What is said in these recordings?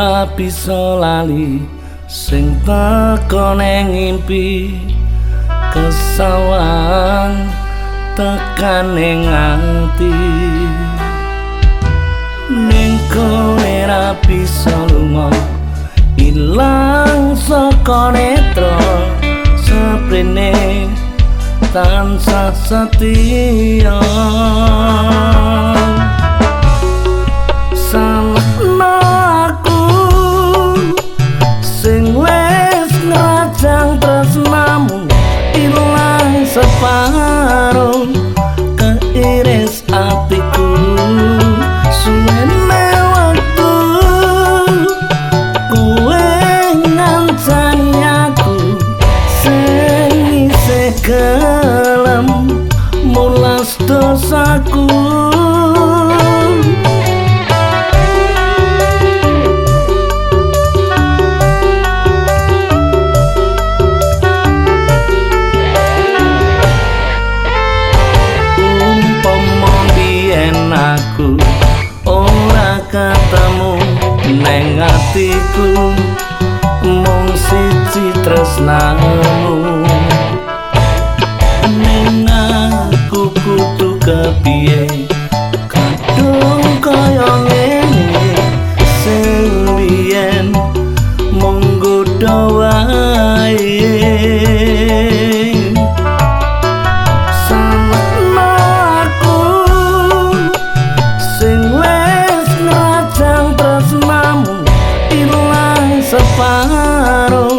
ora bisa lali sing tekone ngimpi. Kesawan tekane ati ning kowe ra bisa lunga ilang saka netra seprene tansah setia mulas dosaku ketemu neng atiku. Mung siji tresnamu piye? Kadung kaya ngene sing biyen monggo dawai Separo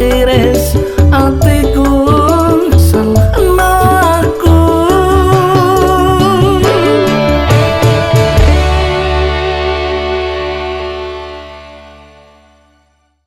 eres ante